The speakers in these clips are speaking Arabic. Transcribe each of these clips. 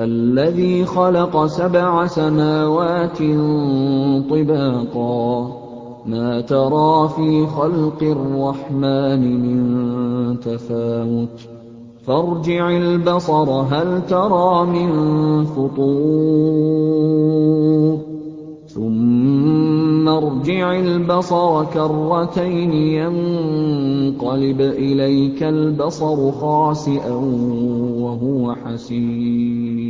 الَّذِي خَلَقَ سَبْعَ سَمَاوَاتٍ طِبَاقًا ۖ. مَّا تَرَىٰ فِي خَلْقِ الرَّحْمَٰنِ مِن تَفَاوُتٍ ۖ. فَارْجِعِ الْبَصَرَ هَلْ تَرَىٰ مِن فُطُورٍ؟ ثُمَّ ارْجِعِ الْبَصَرَ كَرَّتَيْنِ يَنقَلِبْ إِلَيْكَ الْبَصَرُ خَاسِئًا وَهُوَ حَسِيرٌ.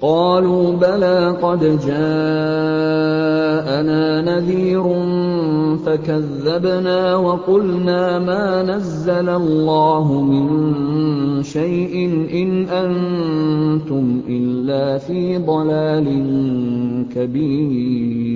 قَالُوا بَلَىٰ قَدْ جَاءَنَا نَذِيرٌ فَكَذَّبْنَا وَقُلْنَا مَا نَزَّلَ اللَّهُ مِن شَيْءٍ إِنْ أَنتُمْ إِلَّا فِي ضَلَالٍ كَبِيرٍ.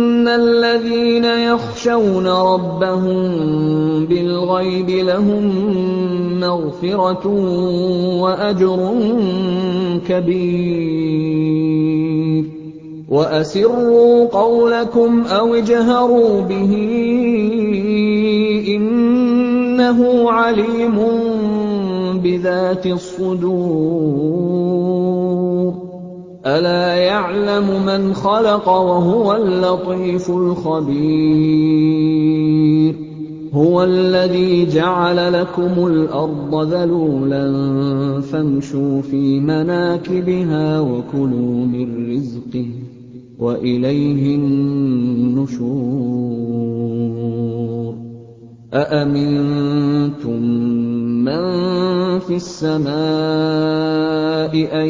إِنَّ الَّذِينَ يَخْشَوْنَ رَبَّهُم بِالْغَيْبِ لَهُم مَّغْفِرَةٌ وَأَجْرٌ كَبِيرٌ وَأَسِرُّوا قَوْلَكُمْ أَوِ اجْهَرُوا بِهِ إِنَّهُ عَلِيمٌ بِذَاتِ الصُّدُورِ أَلَا يَعْلَمُ مَنْ خَلَقَ وَهُوَ اللَّطِيفُ الْخَبِيرُ؟ هُوَ الَّذِي جَعَلَ لَكُمُ الْأَرْضَ ذَلُولًا فَامْشُوا فِي مَنَاكِبِهَا وَكُلُوا مِن رِّزْقِهِ ۖ وَإِلَيْهِ النُّشُورُ. أَأَمِنتُم مَّن فِي السَّمَاءِ أَن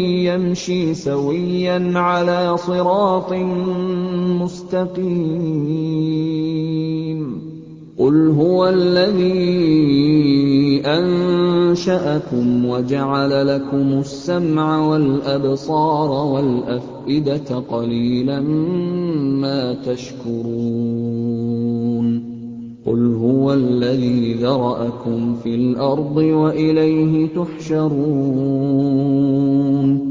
يَمْشِي سَوِيًّا عَلَىٰ صِرَاطٍ مُّسْتَقِيمٍ. قُلْ هُوَ الَّذِي أَنشَأَكُمْ وَجَعَلَ لَكُمُ السَّمْعَ وَالْأَبْصَارَ وَالْأَفْئِدَةَ ۖ قَلِيلًا مَّا تَشْكُرُونَ. قُلْ هُوَ الَّذِي ذَرَأَكُمْ فِي الْأَرْضِ وَإِلَيْهِ تُحْشَرُونَ.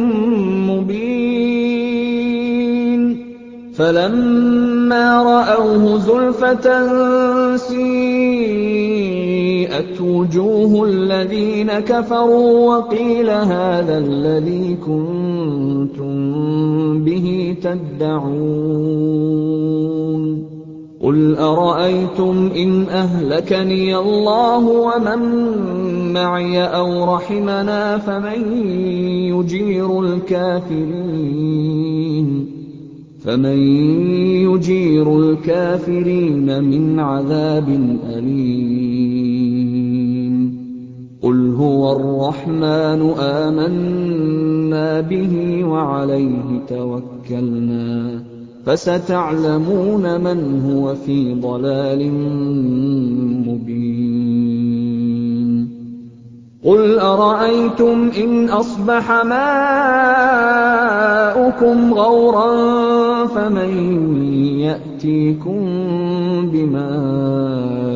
فَلَمَّا رَأَوْهُ زُلْفَةً سِيئَتْ وُجُوهُ الَّذِينَ كَفَرُوا وَقِيلَ هَٰذَا الَّذِي كُنتُم بِهِ تَدَّعُونَ قُلْ أَرَأَيْتُمْ إِنْ أَهْلَكَنِيَ اللَّهُ وَمَن مَّعِيَ أَوْ رَحِمَنَا فَمَن يُجِيرُ الْكَافِرِينَ مِنْ عَذَابٍ أَلِيمٍ. قُلْ هُوَ الرَّحْمَٰنُ آمَنَّا بِهِ وَعَلَيْهِ تَوَكَّلْنَا ۖ. فَسَتَعْلَمُونَ مَنْ هُوَ فِي ضَلَالٍ مُّبِينٍ. قُلْ أَرَأَيْتُمْ إِنْ أَصْبَحَ مَاؤُكُمْ غَوْرًا فَمَن يَأْتِيكُم بِمَاءٍ